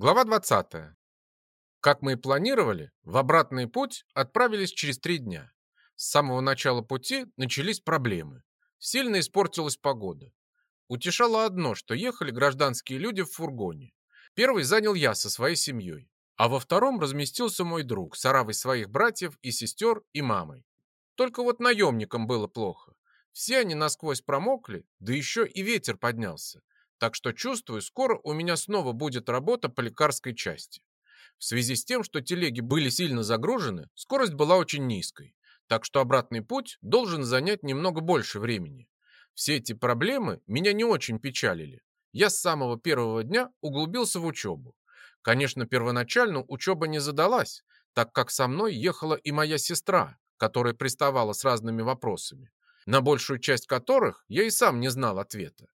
Глава 20. Как мы и планировали, в обратный путь отправились через три дня. С самого начала пути начались проблемы. Сильно испортилась погода. Утешало одно, что ехали гражданские люди в фургоне. Первый занял я со своей семьей, а во втором разместился мой друг с оравой своих братьев и сестер и мамой. Только вот наемникам было плохо. Все они насквозь промокли, да еще и ветер поднялся. Так что чувствую, скоро у меня снова будет работа по лекарской части. В связи с тем, что телеги были сильно загружены, скорость была очень низкой. Так что обратный путь должен занять немного больше времени. Все эти проблемы меня не очень печалили. Я с самого первого дня углубился в учебу. Конечно, первоначально учеба не задалась, так как со мной ехала и моя сестра, которая приставала с разными вопросами, на большую часть которых я и сам не знал ответа.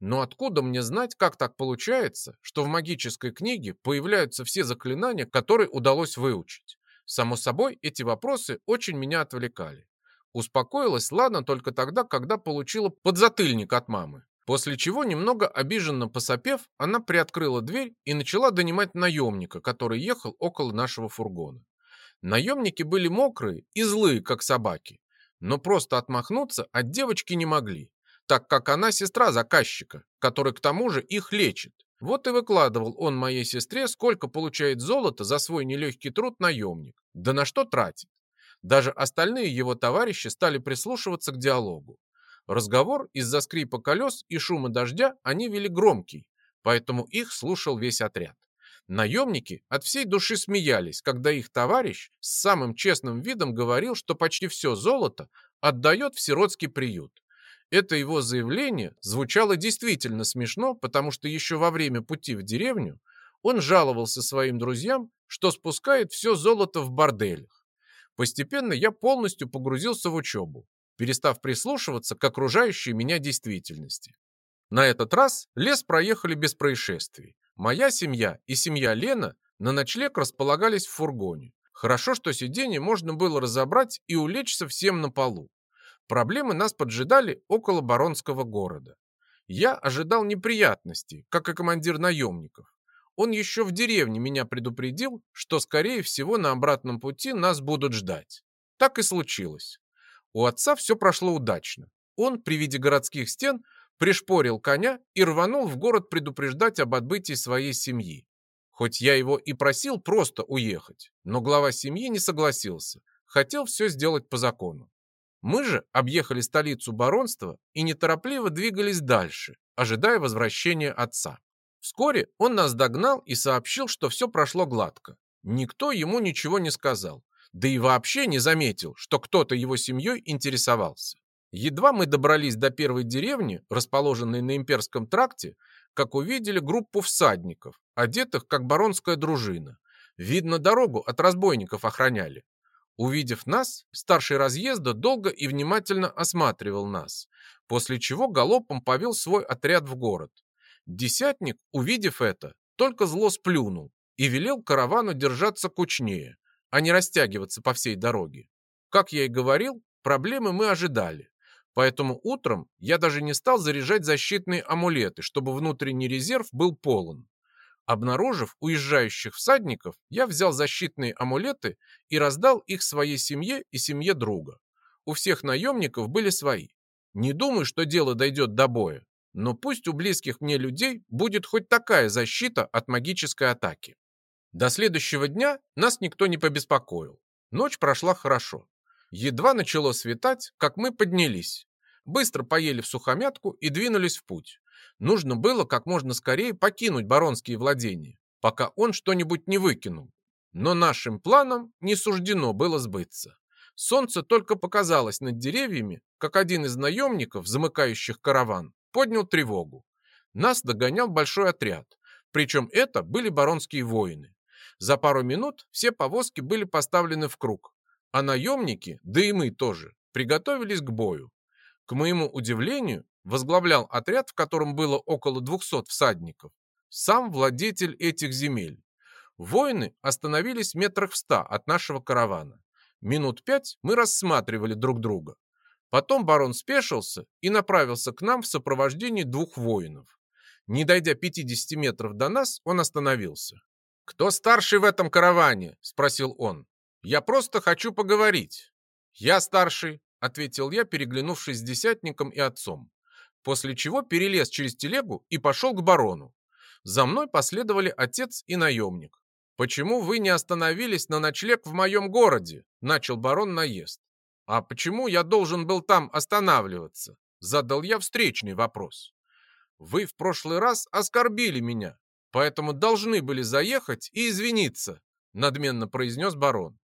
Но откуда мне знать, как так получается, что в магической книге появляются все заклинания, которые удалось выучить? Само собой, эти вопросы очень меня отвлекали. Успокоилась Ладно только тогда, когда получила подзатыльник от мамы. После чего, немного обиженно посопев, она приоткрыла дверь и начала донимать наемника, который ехал около нашего фургона. Наемники были мокрые и злые, как собаки, но просто отмахнуться от девочки не могли так как она сестра заказчика, который к тому же их лечит. Вот и выкладывал он моей сестре, сколько получает золота за свой нелегкий труд наемник, да на что тратит. Даже остальные его товарищи стали прислушиваться к диалогу. Разговор из-за скрипа колес и шума дождя они вели громкий, поэтому их слушал весь отряд. Наемники от всей души смеялись, когда их товарищ с самым честным видом говорил, что почти все золото отдает в сиротский приют, это его заявление звучало действительно смешно, потому что еще во время пути в деревню он жаловался своим друзьям, что спускает все золото в борделях. Постепенно я полностью погрузился в учебу, перестав прислушиваться к окружающей меня действительности. На этот раз лес проехали без происшествий. Моя семья и семья Лена на ночлег располагались в фургоне. Хорошо, что сиденье можно было разобрать и улечься всем на полу. Проблемы нас поджидали около Баронского города. Я ожидал неприятностей, как и командир наемников. Он еще в деревне меня предупредил, что, скорее всего, на обратном пути нас будут ждать. Так и случилось. У отца все прошло удачно. Он при виде городских стен пришпорил коня и рванул в город предупреждать об отбытии своей семьи. Хоть я его и просил просто уехать, но глава семьи не согласился, хотел все сделать по закону. Мы же объехали столицу баронства и неторопливо двигались дальше, ожидая возвращения отца. Вскоре он нас догнал и сообщил, что все прошло гладко. Никто ему ничего не сказал, да и вообще не заметил, что кто-то его семьей интересовался. Едва мы добрались до первой деревни, расположенной на имперском тракте, как увидели группу всадников, одетых как баронская дружина. Видно, дорогу от разбойников охраняли. Увидев нас, старший разъезда долго и внимательно осматривал нас, после чего галопом повел свой отряд в город. Десятник, увидев это, только зло сплюнул и велел каравану держаться кучнее, а не растягиваться по всей дороге. Как я и говорил, проблемы мы ожидали, поэтому утром я даже не стал заряжать защитные амулеты, чтобы внутренний резерв был полон. Обнаружив уезжающих всадников, я взял защитные амулеты и раздал их своей семье и семье друга. У всех наемников были свои. Не думаю, что дело дойдет до боя, но пусть у близких мне людей будет хоть такая защита от магической атаки. До следующего дня нас никто не побеспокоил. Ночь прошла хорошо. Едва начало светать, как мы поднялись. Быстро поели в сухомятку и двинулись в путь. Нужно было как можно скорее покинуть баронские владения, пока он что-нибудь не выкинул. Но нашим планам не суждено было сбыться. Солнце только показалось над деревьями, как один из наемников, замыкающих караван, поднял тревогу. Нас догонял большой отряд, причем это были баронские воины. За пару минут все повозки были поставлены в круг, а наемники, да и мы тоже, приготовились к бою. К моему удивлению, возглавлял отряд, в котором было около 200 всадников, сам владетель этих земель. Воины остановились метрах в ста от нашего каравана. Минут пять мы рассматривали друг друга. Потом барон спешился и направился к нам в сопровождении двух воинов. Не дойдя 50 метров до нас, он остановился. «Кто старший в этом караване?» — спросил он. «Я просто хочу поговорить». «Я старший», — ответил я, переглянувшись с десятником и отцом. После чего перелез через телегу и пошел к барону. За мной последовали отец и наемник. «Почему вы не остановились на ночлег в моем городе?» — начал барон наезд. «А почему я должен был там останавливаться?» — задал я встречный вопрос. «Вы в прошлый раз оскорбили меня, поэтому должны были заехать и извиниться», — надменно произнес барон.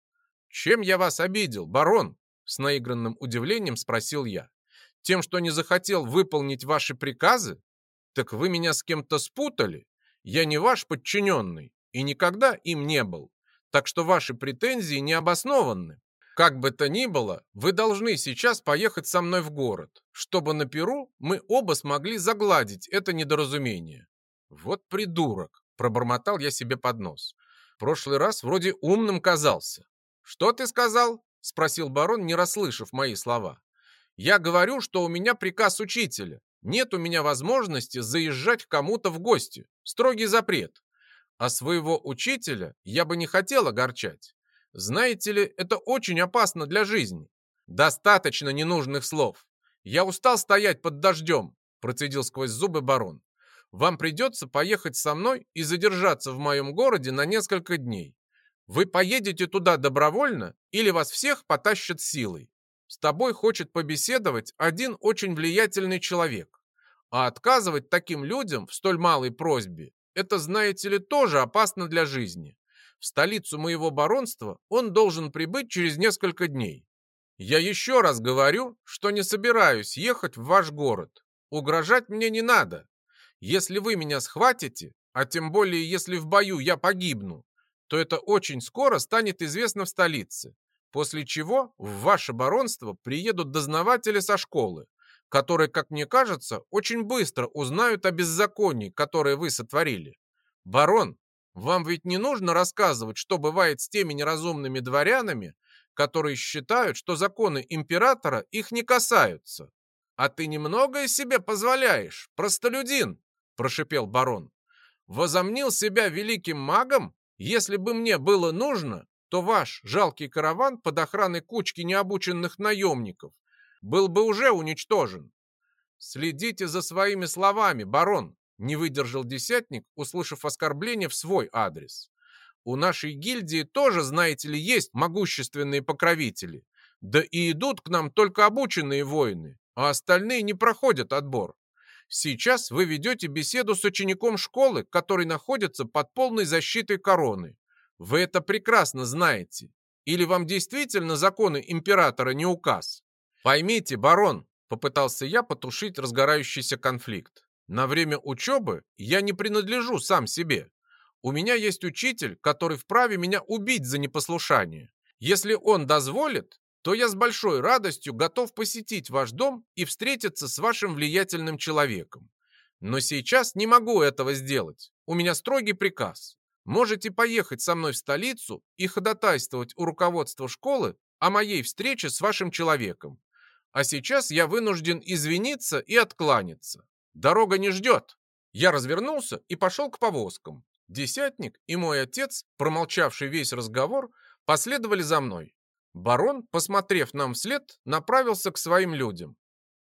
«Чем я вас обидел, барон?» — с наигранным удивлением спросил я. «Тем, что не захотел выполнить ваши приказы? Так вы меня с кем-то спутали? Я не ваш подчиненный и никогда им не был, так что ваши претензии не обоснованы. Как бы то ни было, вы должны сейчас поехать со мной в город, чтобы на Перу мы оба смогли загладить это недоразумение. Вот придурок, пробормотал я себе под нос. Прошлый раз вроде умным казался. Что ты сказал? Спросил барон, не расслышав мои слова. Я говорю, что у меня приказ учителя. Нет у меня возможности заезжать к кому-то в гости. Строгий запрет. А своего учителя я бы не хотел огорчать. Знаете ли, это очень опасно для жизни. Достаточно ненужных слов. Я устал стоять под дождем, процедил сквозь зубы барон. Вам придется поехать со мной и задержаться в моем городе на несколько дней. Вы поедете туда добровольно или вас всех потащат силой? С тобой хочет побеседовать один очень влиятельный человек. А отказывать таким людям в столь малой просьбе, это, знаете ли, тоже опасно для жизни. В столицу моего баронства он должен прибыть через несколько дней. Я еще раз говорю, что не собираюсь ехать в ваш город. Угрожать мне не надо. Если вы меня схватите, а тем более если в бою я погибну, то это очень скоро станет известно в столице, после чего в ваше баронство приедут дознаватели со школы, которые, как мне кажется, очень быстро узнают о беззаконии, которое вы сотворили. Барон, вам ведь не нужно рассказывать, что бывает с теми неразумными дворянами, которые считают, что законы императора их не касаются. А ты немногое себе позволяешь, простолюдин, прошипел барон. Возомнил себя великим магом? Если бы мне было нужно, то ваш жалкий караван под охраной кучки необученных наемников был бы уже уничтожен. Следите за своими словами, барон, не выдержал десятник, услышав оскорбление в свой адрес. У нашей гильдии тоже, знаете ли, есть могущественные покровители. Да и идут к нам только обученные воины, а остальные не проходят отбор. Сейчас вы ведете беседу с учеником школы, который находится под полной защитой короны. Вы это прекрасно знаете. Или вам действительно законы императора не указ? Поймите, барон, попытался я потушить разгорающийся конфликт. На время учебы я не принадлежу сам себе. У меня есть учитель, который вправе меня убить за непослушание. Если он дозволит, то я с большой радостью готов посетить ваш дом и встретиться с вашим влиятельным человеком. Но сейчас не могу этого сделать. У меня строгий приказ. Можете поехать со мной в столицу и ходатайствовать у руководства школы о моей встрече с вашим человеком. А сейчас я вынужден извиниться и откланяться. Дорога не ждет. Я развернулся и пошел к повозкам. Десятник и мой отец, промолчавший весь разговор, последовали за мной. Барон, посмотрев нам вслед, направился к своим людям.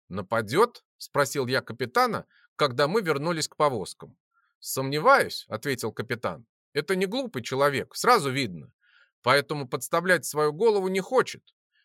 «Нападет?» — спросил я капитана, когда мы вернулись к повозкам. «Сомневаюсь», — ответил капитан. «Это не глупый человек, сразу видно. Поэтому подставлять свою голову не хочет.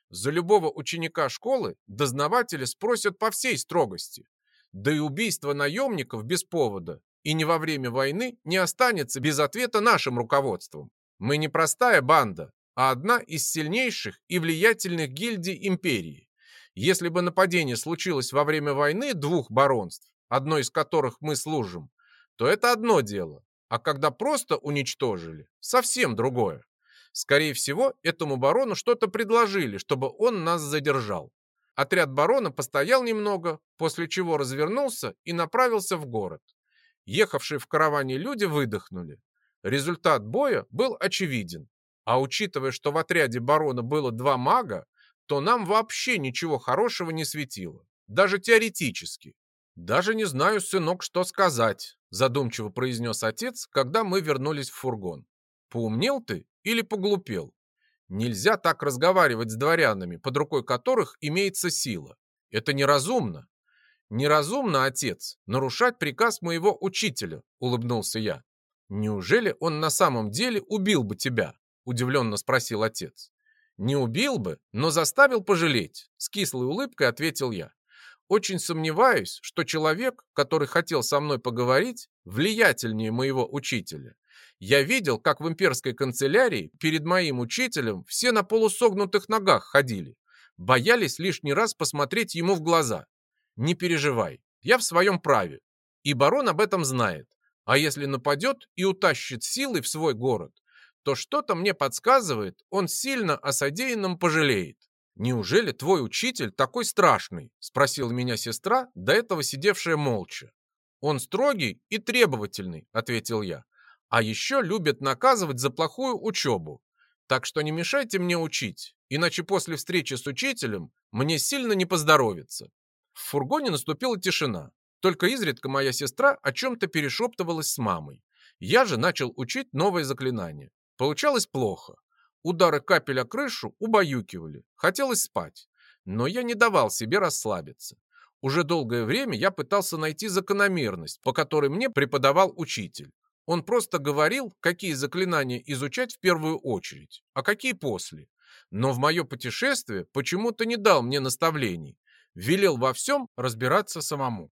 За любого ученика школы дознаватели спросят по всей строгости. Да и убийство наемников без повода и не во время войны не останется без ответа нашим руководством. Мы не простая банда, а одна из сильнейших и влиятельных гильдий империи. Если бы нападение случилось во время войны двух баронств, одно из которых мы служим, то это одно дело, а когда просто уничтожили, совсем другое. Скорее всего, этому барону что-то предложили, чтобы он нас задержал. Отряд барона постоял немного, после чего развернулся и направился в город. Ехавшие в караване люди выдохнули. Результат боя был очевиден. А учитывая, что в отряде барона было два мага, то нам вообще ничего хорошего не светило. Даже теоретически. «Даже не знаю, сынок, что сказать», задумчиво произнес отец, когда мы вернулись в фургон. Поумнел ты или поглупел? Нельзя так разговаривать с дворянами, под рукой которых имеется сила. Это неразумно. Неразумно, отец, нарушать приказ моего учителя, улыбнулся я. Неужели он на самом деле убил бы тебя? Удивленно спросил отец. Не убил бы, но заставил пожалеть, с кислой улыбкой ответил я. Очень сомневаюсь, что человек, который хотел со мной поговорить, влиятельнее моего учителя. Я видел, как в имперской канцелярии перед моим учителем все на полусогнутых ногах ходили. Боялись лишний раз посмотреть ему в глаза. Не переживай, я в своем праве. И барон об этом знает. А если нападет и утащит силой в свой город, то что-то мне подсказывает, он сильно о содеянном пожалеет. «Неужели твой учитель такой страшный?» – спросила меня сестра, до этого сидевшая молча. «Он строгий и требовательный», – ответил я. «А еще любит наказывать за плохую учебу. Так что не мешайте мне учить, иначе после встречи с учителем мне сильно не поздоровится». В фургоне наступила тишина. Только изредка моя сестра о чем-то перешептывалась с мамой. Я же начал учить новое заклинание. Получалось плохо. Удары капель о крышу убаюкивали. Хотелось спать. Но я не давал себе расслабиться. Уже долгое время я пытался найти закономерность, по которой мне преподавал учитель. Он просто говорил, какие заклинания изучать в первую очередь, а какие после. Но в мое путешествие почему-то не дал мне наставлений. Велел во всем разбираться самому.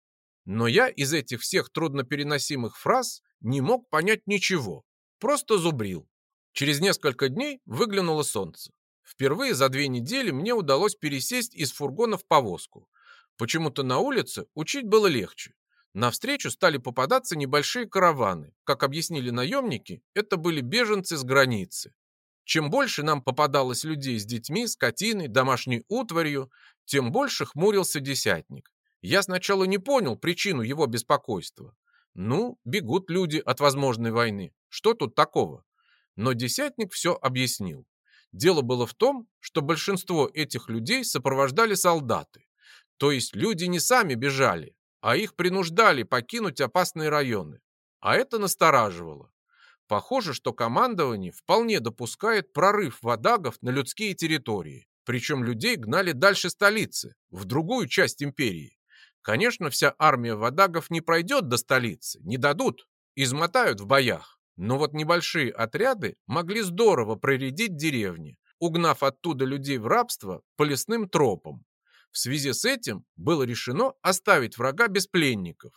Но я из этих всех труднопереносимых фраз не мог понять ничего. Просто зубрил. Через несколько дней выглянуло солнце. Впервые за две недели мне удалось пересесть из фургона в повозку. Почему-то на улице учить было легче. Навстречу стали попадаться небольшие караваны. Как объяснили наемники, это были беженцы с границы. Чем больше нам попадалось людей с детьми, скотиной, домашней утварью, тем больше хмурился десятник. Я сначала не понял причину его беспокойства. Ну, бегут люди от возможной войны. Что тут такого? Но десятник все объяснил. Дело было в том, что большинство этих людей сопровождали солдаты. То есть люди не сами бежали, а их принуждали покинуть опасные районы. А это настораживало. Похоже, что командование вполне допускает прорыв водагов на людские территории. Причем людей гнали дальше столицы, в другую часть империи. Конечно, вся армия водагов не пройдет до столицы, не дадут, измотают в боях. Но вот небольшие отряды могли здорово проредить деревни, угнав оттуда людей в рабство по лесным тропам. В связи с этим было решено оставить врага без пленников.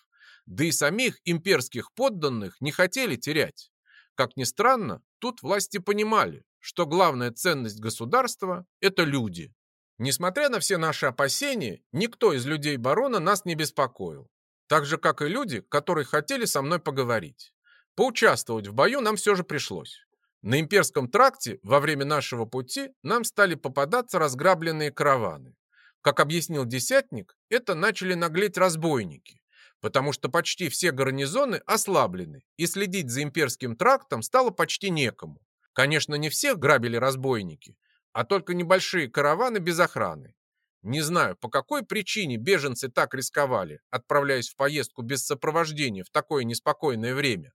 Да и самих имперских подданных не хотели терять. Как ни странно, тут власти понимали, что главная ценность государства – это люди. Несмотря на все наши опасения, никто из людей барона нас не беспокоил. Так же, как и люди, которые хотели со мной поговорить. Поучаствовать в бою нам все же пришлось. На имперском тракте во время нашего пути нам стали попадаться разграбленные караваны. Как объяснил десятник, это начали наглеть разбойники, потому что почти все гарнизоны ослаблены, и следить за имперским трактом стало почти некому. Конечно, не всех грабили разбойники, а только небольшие караваны без охраны. Не знаю, по какой причине беженцы так рисковали, отправляясь в поездку без сопровождения в такое неспокойное время.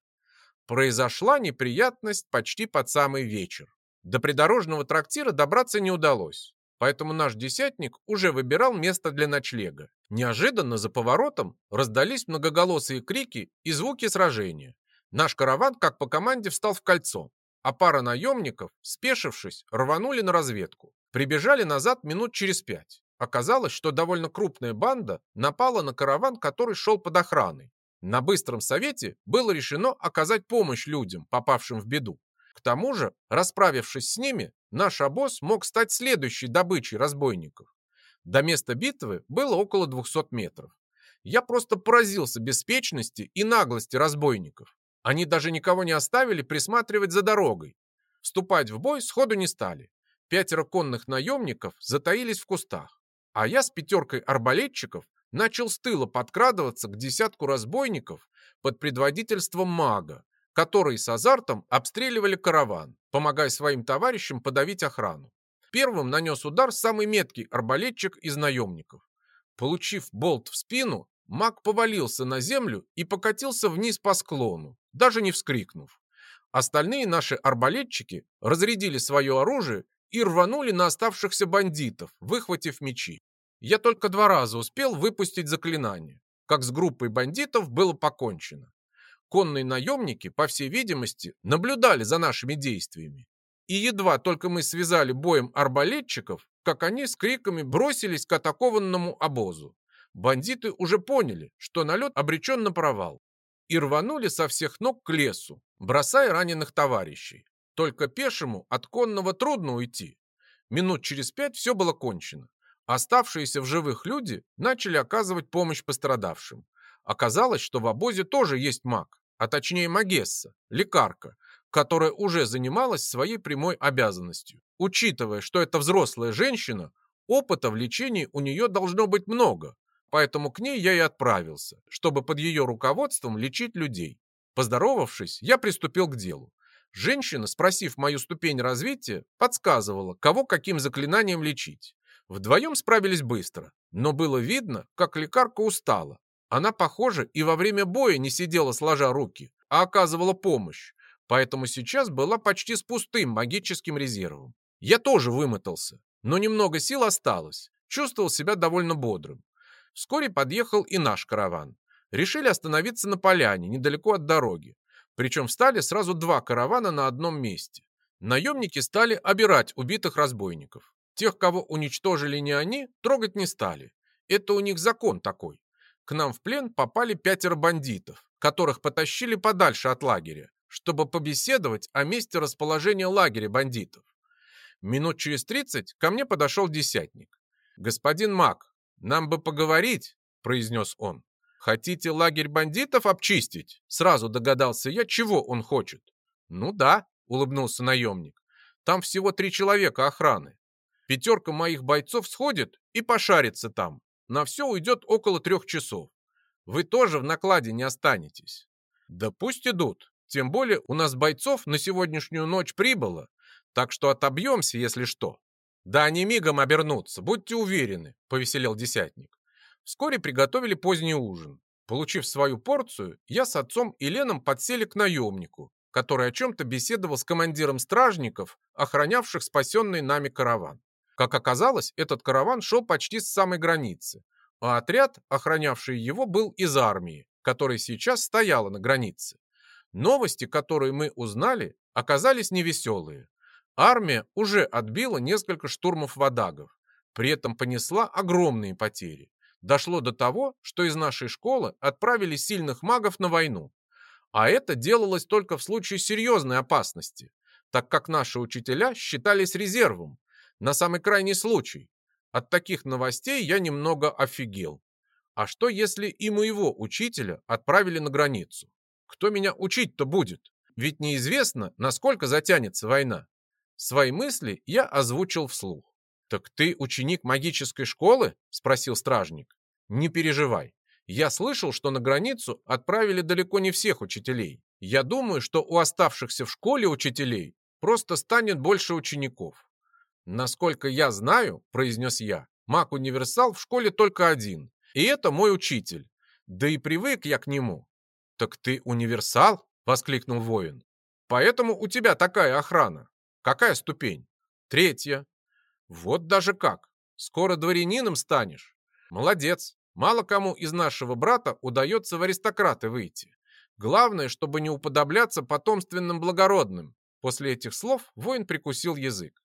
Произошла неприятность почти под самый вечер. До придорожного трактира добраться не удалось, поэтому наш десятник уже выбирал место для ночлега. Неожиданно за поворотом раздались многоголосые крики и звуки сражения. Наш караван, как по команде, встал в кольцо, а пара наемников, спешившись, рванули на разведку. Прибежали назад минут через пять. Оказалось, что довольно крупная банда напала на караван, который шел под охраной. На быстром совете было решено оказать помощь людям, попавшим в беду. К тому же, расправившись с ними, наш обоз мог стать следующей добычей разбойников. До места битвы было около 200 метров. Я просто поразился беспечности и наглости разбойников. Они даже никого не оставили присматривать за дорогой. Вступать в бой сходу не стали. Пятеро конных наемников затаились в кустах, а я с пятеркой арбалетчиков начал с тыла подкрадываться к десятку разбойников под предводительством мага, которые с азартом обстреливали караван, помогая своим товарищам подавить охрану. Первым нанес удар самый меткий арбалетчик из наемников. Получив болт в спину, маг повалился на землю и покатился вниз по склону, даже не вскрикнув. Остальные наши арбалетчики разрядили свое оружие и рванули на оставшихся бандитов, выхватив мечи. Я только два раза успел выпустить заклинание, как с группой бандитов было покончено. Конные наемники, по всей видимости, наблюдали за нашими действиями. И едва только мы связали боем арбалетчиков, как они с криками бросились к атакованному обозу. Бандиты уже поняли, что налет обречен на провал, и рванули со всех ног к лесу, бросая раненых товарищей. Только пешему от конного трудно уйти. Минут через пять все было кончено. Оставшиеся в живых люди начали оказывать помощь пострадавшим. Оказалось, что в обозе тоже есть маг, а точнее магесса, лекарка, которая уже занималась своей прямой обязанностью. Учитывая, что это взрослая женщина, опыта в лечении у нее должно быть много, поэтому к ней я и отправился, чтобы под ее руководством лечить людей. Поздоровавшись, я приступил к делу. Женщина, спросив мою ступень развития, подсказывала, кого каким заклинанием лечить. Вдвоем справились быстро, но было видно, как лекарка устала. Она, похоже, и во время боя не сидела сложа руки, а оказывала помощь, поэтому сейчас была почти с пустым магическим резервом. Я тоже вымотался, но немного сил осталось, чувствовал себя довольно бодрым. Вскоре подъехал и наш караван. Решили остановиться на поляне, недалеко от дороги. Причем встали сразу два каравана на одном месте. Наемники стали обирать убитых разбойников. Тех, кого уничтожили не они, трогать не стали. Это у них закон такой. К нам в плен попали пятеро бандитов, которых потащили подальше от лагеря чтобы побеседовать о месте расположения лагеря бандитов. Минут через тридцать ко мне подошел десятник. «Господин Мак, нам бы поговорить», — произнес он. «Хотите лагерь бандитов обчистить?» Сразу догадался я, чего он хочет. «Ну да», — улыбнулся наемник. «Там всего три человека охраны. Пятерка моих бойцов сходит и пошарится там. На все уйдет около трех часов. Вы тоже в накладе не останетесь». «Да пусть идут», тем более у нас бойцов на сегодняшнюю ночь прибыло, так что отобьемся, если что. Да они мигом обернутся, будьте уверены, повеселел десятник. Вскоре приготовили поздний ужин. Получив свою порцию, я с отцом и Леном подсели к наемнику, который о чем-то беседовал с командиром стражников, охранявших спасенный нами караван. Как оказалось, этот караван шел почти с самой границы, а отряд, охранявший его, был из армии, которая сейчас стояла на границе. Новости, которые мы узнали, оказались невеселые. Армия уже отбила несколько штурмов водагов, при этом понесла огромные потери. Дошло до того, что из нашей школы отправили сильных магов на войну. А это делалось только в случае серьезной опасности, так как наши учителя считались резервом, на самый крайний случай. От таких новостей я немного офигел. А что если и моего учителя отправили на границу? Кто меня учить-то будет? Ведь неизвестно, насколько затянется война. Свои мысли я озвучил вслух. «Так ты ученик магической школы?» – спросил стражник. «Не переживай. Я слышал, что на границу отправили далеко не всех учителей. Я думаю, что у оставшихся в школе учителей просто станет больше учеников. Насколько я знаю, произнес я, маг-универсал в школе только один, и это мой учитель. Да и привык я к нему. «Так ты универсал?» — воскликнул воин. «Поэтому у тебя такая охрана. Какая ступень?» «Третья». «Вот даже как. Скоро дворянином станешь. Молодец. Мало кому из нашего брата удается в аристократы выйти. Главное, чтобы не уподобляться потомственным благородным». После этих слов воин прикусил язык.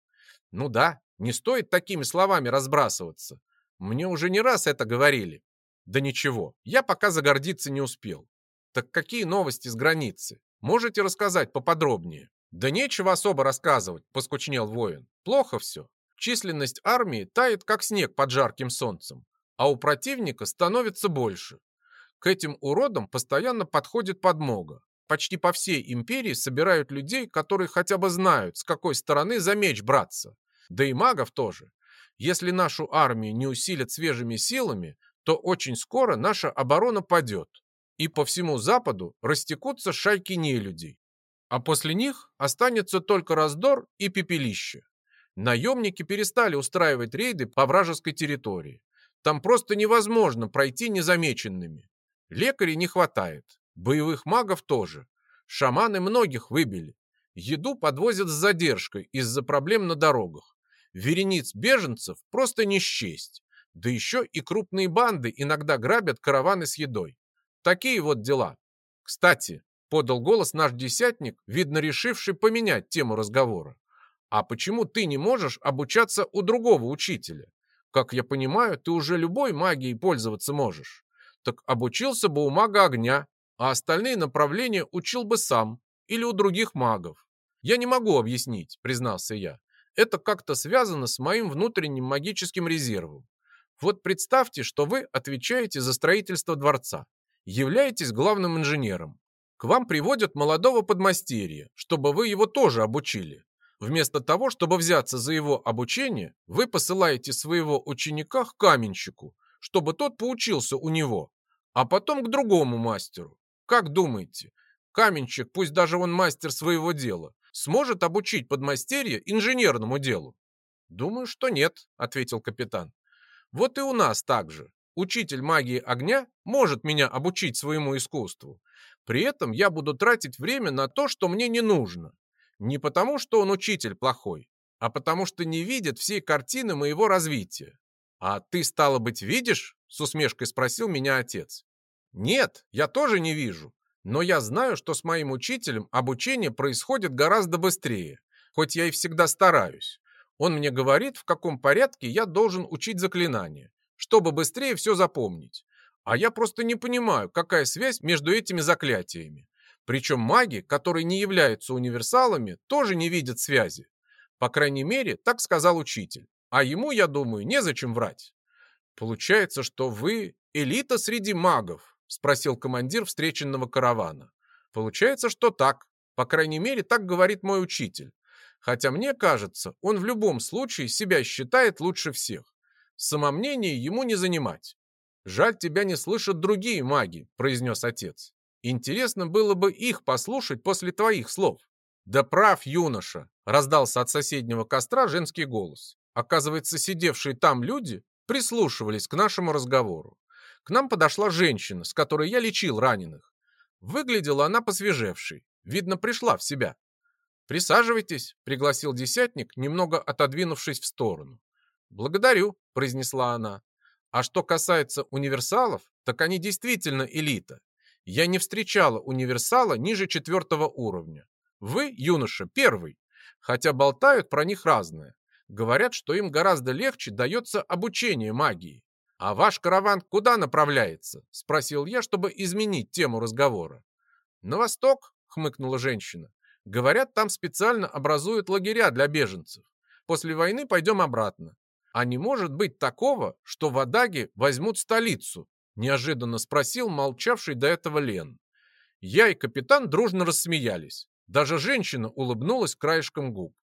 «Ну да, не стоит такими словами разбрасываться. Мне уже не раз это говорили. Да ничего, я пока загордиться не успел. Так какие новости с границы? Можете рассказать поподробнее? Да нечего особо рассказывать, поскучнел воин. Плохо все. Численность армии тает, как снег под жарким солнцем, а у противника становится больше. К этим уродам постоянно подходит подмога. Почти по всей империи собирают людей, которые хотя бы знают, с какой стороны за меч браться. Да и магов тоже. Если нашу армию не усилят свежими силами, то очень скоро наша оборона падет и по всему западу растекутся шайки нелюдей. А после них останется только раздор и пепелище. Наемники перестали устраивать рейды по вражеской территории. Там просто невозможно пройти незамеченными. Лекарей не хватает, боевых магов тоже. Шаманы многих выбили. Еду подвозят с задержкой из-за проблем на дорогах. Верениц беженцев просто не счесть. Да еще и крупные банды иногда грабят караваны с едой. Такие вот дела. Кстати, подал голос наш десятник, видно решивший поменять тему разговора. А почему ты не можешь обучаться у другого учителя? Как я понимаю, ты уже любой магией пользоваться можешь. Так обучился бы у мага огня, а остальные направления учил бы сам или у других магов. Я не могу объяснить, признался я. Это как-то связано с моим внутренним магическим резервом. Вот представьте, что вы отвечаете за строительство дворца, являетесь главным инженером. К вам приводят молодого подмастерья, чтобы вы его тоже обучили. Вместо того, чтобы взяться за его обучение, вы посылаете своего ученика к каменщику, чтобы тот поучился у него, а потом к другому мастеру. Как думаете, каменщик, пусть даже он мастер своего дела, сможет обучить подмастерье инженерному делу? Думаю, что нет, ответил капитан. Вот и у нас так же. Учитель магии огня может меня обучить своему искусству. При этом я буду тратить время на то, что мне не нужно. Не потому, что он учитель плохой, а потому что не видит всей картины моего развития. «А ты, стало быть, видишь?» — с усмешкой спросил меня отец. «Нет, я тоже не вижу. Но я знаю, что с моим учителем обучение происходит гораздо быстрее, хоть я и всегда стараюсь. Он мне говорит, в каком порядке я должен учить заклинания, чтобы быстрее все запомнить. А я просто не понимаю, какая связь между этими заклятиями. Причем маги, которые не являются универсалами, тоже не видят связи. По крайней мере, так сказал учитель. А ему, я думаю, незачем врать. Получается, что вы элита среди магов, спросил командир встреченного каравана. Получается, что так. По крайней мере, так говорит мой учитель. Хотя мне кажется, он в любом случае себя считает лучше всех. Самомнение ему не занимать. «Жаль, тебя не слышат другие маги», — произнес отец. «Интересно было бы их послушать после твоих слов». «Да прав, юноша!» — раздался от соседнего костра женский голос. Оказывается, сидевшие там люди прислушивались к нашему разговору. К нам подошла женщина, с которой я лечил раненых. Выглядела она посвежевшей. Видно, пришла в себя. «Присаживайтесь», — пригласил десятник, немного отодвинувшись в сторону. «Благодарю», — произнесла она. «А что касается универсалов, так они действительно элита. Я не встречала универсала ниже четвертого уровня. Вы, юноша, первый, хотя болтают про них разное. Говорят, что им гораздо легче дается обучение магии. «А ваш караван куда направляется?» – спросил я, чтобы изменить тему разговора. «На восток», – хмыкнула женщина. Говорят, там специально образуют лагеря для беженцев. После войны пойдем обратно. А не может быть такого, что в Адаге возьмут столицу? Неожиданно спросил молчавший до этого Лен. Я и капитан дружно рассмеялись. Даже женщина улыбнулась краешком губ.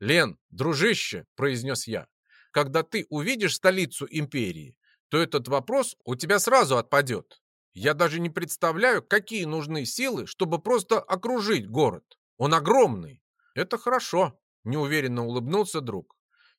«Лен, дружище», — произнес я, — «когда ты увидишь столицу империи, то этот вопрос у тебя сразу отпадет. Я даже не представляю, какие нужны силы, чтобы просто окружить город. Он огромный. Это хорошо, неуверенно улыбнулся друг.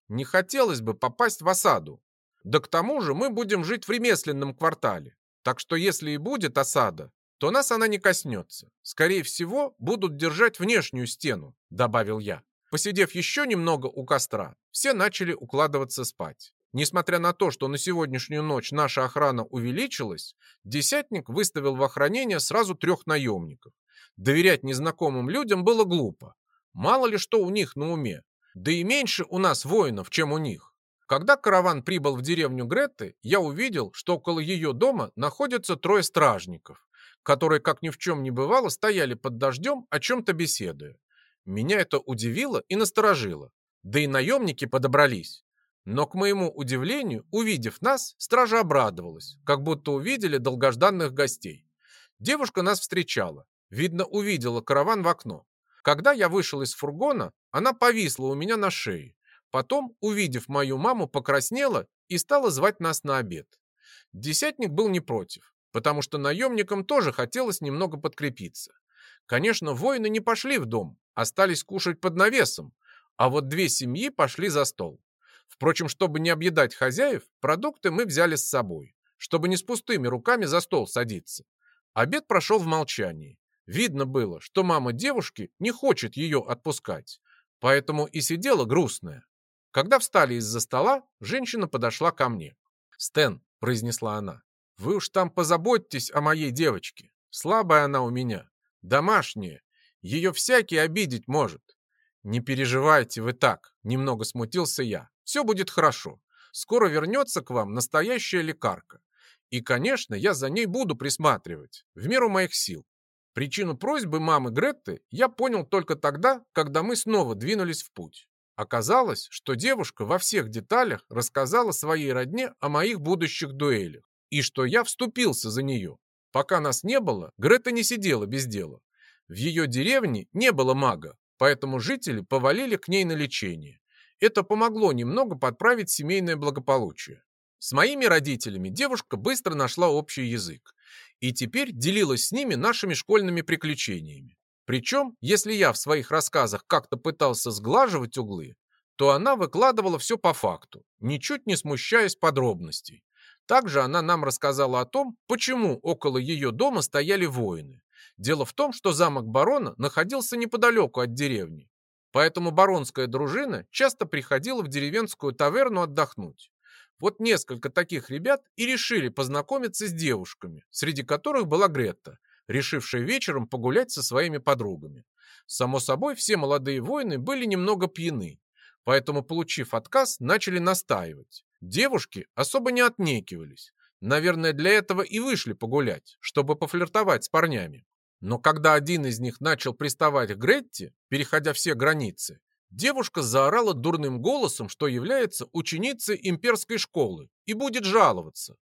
Не хотелось бы попасть в осаду. Да к тому же мы будем жить в ремесленном квартале. Так что если и будет осада, то нас она не коснется. Скорее всего, будут держать внешнюю стену, добавил я. Посидев еще немного у костра, все начали укладываться спать. Несмотря на то, что на сегодняшнюю ночь наша охрана увеличилась, десятник выставил в охранение сразу трех наемников. Доверять незнакомым людям было глупо. Мало ли что у них на уме. Да и меньше у нас воинов, чем у них. Когда караван прибыл в деревню Гретты, я увидел, что около ее дома находятся трое стражников, которые, как ни в чем не бывало, стояли под дождем, о чем-то беседуя. Меня это удивило и насторожило. Да и наемники подобрались. Но, к моему удивлению, увидев нас, стража обрадовалась, как будто увидели долгожданных гостей. Девушка нас встречала, Видно, увидела караван в окно. Когда я вышел из фургона, она повисла у меня на шее. Потом, увидев мою маму, покраснела и стала звать нас на обед. Десятник был не против, потому что наемникам тоже хотелось немного подкрепиться. Конечно, воины не пошли в дом, остались кушать под навесом, а вот две семьи пошли за стол. Впрочем, чтобы не объедать хозяев, продукты мы взяли с собой, чтобы не с пустыми руками за стол садиться. Обед прошел в молчании. Видно было, что мама девушки не хочет ее отпускать, поэтому и сидела грустная. Когда встали из-за стола, женщина подошла ко мне. «Стэн», — произнесла она, — «вы уж там позаботьтесь о моей девочке. Слабая она у меня, домашняя, ее всякий обидеть может». «Не переживайте вы так», — немного смутился я. «Все будет хорошо. Скоро вернется к вам настоящая лекарка. И, конечно, я за ней буду присматривать, в меру моих сил. Причину просьбы мамы Гретты я понял только тогда, когда мы снова двинулись в путь. Оказалось, что девушка во всех деталях рассказала своей родне о моих будущих дуэлях, и что я вступился за нее. Пока нас не было, Грета не сидела без дела. В ее деревне не было мага, поэтому жители повалили к ней на лечение. Это помогло немного подправить семейное благополучие. С моими родителями девушка быстро нашла общий язык и теперь делилась с ними нашими школьными приключениями. Причем, если я в своих рассказах как-то пытался сглаживать углы, то она выкладывала все по факту, ничуть не смущаясь подробностей. Также она нам рассказала о том, почему около ее дома стояли воины. Дело в том, что замок барона находился неподалеку от деревни, поэтому баронская дружина часто приходила в деревенскую таверну отдохнуть. Вот несколько таких ребят и решили познакомиться с девушками, среди которых была Гретта, решившая вечером погулять со своими подругами. Само собой, все молодые воины были немного пьяны, поэтому, получив отказ, начали настаивать. Девушки особо не отнекивались. Наверное, для этого и вышли погулять, чтобы пофлиртовать с парнями. Но когда один из них начал приставать к Гретте, переходя все границы, Девушка заорала дурным голосом, что является ученицей имперской школы и будет жаловаться.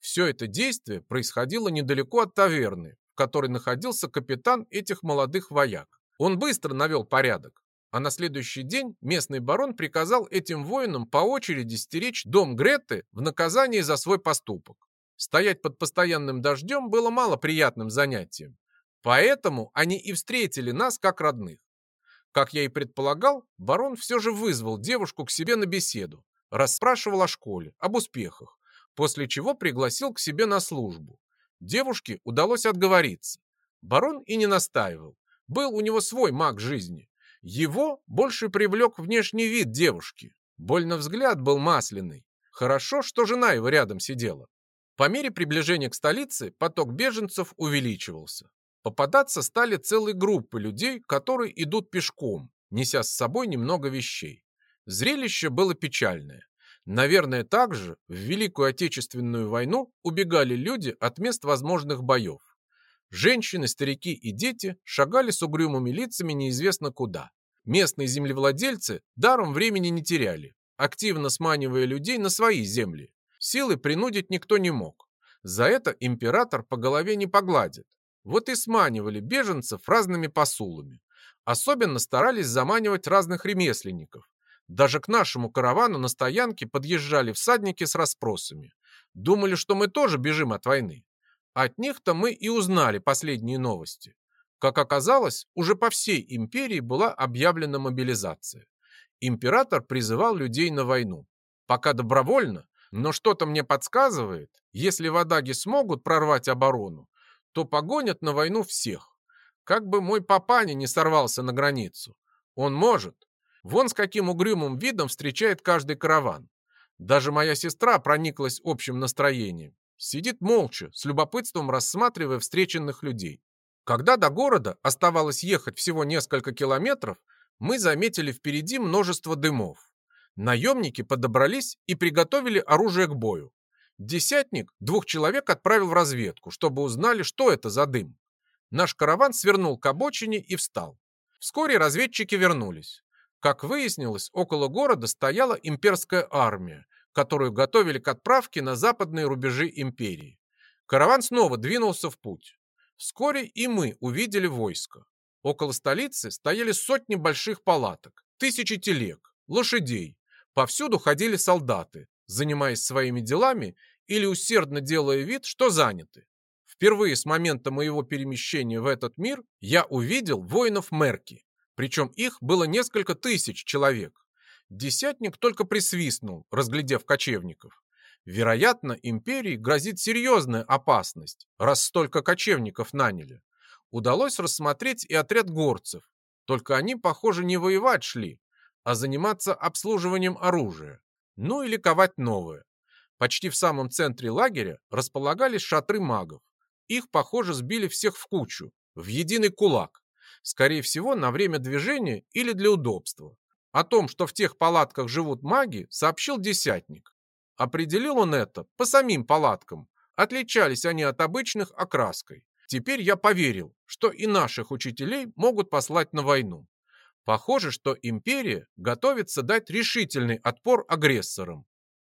Все это действие происходило недалеко от таверны, в которой находился капитан этих молодых вояк. Он быстро навел порядок, а на следующий день местный барон приказал этим воинам по очереди стеречь дом Греты в наказании за свой поступок. Стоять под постоянным дождем было малоприятным занятием, поэтому они и встретили нас как родных. Как я и предполагал, барон все же вызвал девушку к себе на беседу, расспрашивал о школе, об успехах, после чего пригласил к себе на службу. Девушке удалось отговориться. Барон и не настаивал. Был у него свой маг жизни. Его больше привлек внешний вид девушки. Больно взгляд был масляный. Хорошо, что жена его рядом сидела. По мере приближения к столице поток беженцев увеличивался. Попадаться стали целые группы людей, которые идут пешком, неся с собой немного вещей. Зрелище было печальное. Наверное, также в Великую Отечественную войну убегали люди от мест возможных боев. Женщины, старики и дети шагали с угрюмыми лицами неизвестно куда. Местные землевладельцы даром времени не теряли, активно сманивая людей на свои земли. Силы принудить никто не мог. За это император по голове не погладит. Вот и сманивали беженцев разными посулами. Особенно старались заманивать разных ремесленников. Даже к нашему каравану на стоянке подъезжали всадники с расспросами. Думали, что мы тоже бежим от войны. От них-то мы и узнали последние новости. Как оказалось, уже по всей империи была объявлена мобилизация. Император призывал людей на войну. Пока добровольно, но что-то мне подсказывает, если в Адаге смогут прорвать оборону, то погонят на войну всех. Как бы мой папаня не сорвался на границу. Он может. Вон с каким угрюмым видом встречает каждый караван. Даже моя сестра прониклась общим настроением. Сидит молча, с любопытством рассматривая встреченных людей. Когда до города оставалось ехать всего несколько километров, мы заметили впереди множество дымов. Наемники подобрались и приготовили оружие к бою. Десятник двух человек отправил в разведку, чтобы узнали, что это за дым. Наш караван свернул к обочине и встал. Вскоре разведчики вернулись. Как выяснилось, около города стояла имперская армия, которую готовили к отправке на западные рубежи империи. Караван снова двинулся в путь. Вскоре и мы увидели войско. Около столицы стояли сотни больших палаток, тысячи телег, лошадей. Повсюду ходили солдаты, занимаясь своими делами или усердно делая вид, что заняты. Впервые с момента моего перемещения в этот мир я увидел воинов Мерки, причем их было несколько тысяч человек. Десятник только присвистнул, разглядев кочевников. Вероятно, империи грозит серьезная опасность, раз столько кочевников наняли. удалось рассмотреть и отряд горцев. Только они, похоже, не воевать шли, а заниматься обслуживанием оружия. Ну или ковать новое. Почти в самом центре лагеря располагались шатры магов. Их, похоже, сбили всех в кучу, в единый кулак. Скорее всего, на время движения или для удобства. О том, что в тех палатках живут маги, сообщил десятник. Определил он это по самим палаткам. Отличались они от обычных окраской. Теперь я поверил, что и наших учителей могут послать на войну. Похоже, что империя готовится дать решительный отпор агрессорам.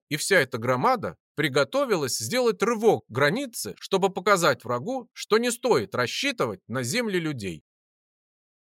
И вся эта громада приготовилась сделать рывок к границе, чтобы показать врагу, что не стоит рассчитывать на земли людей.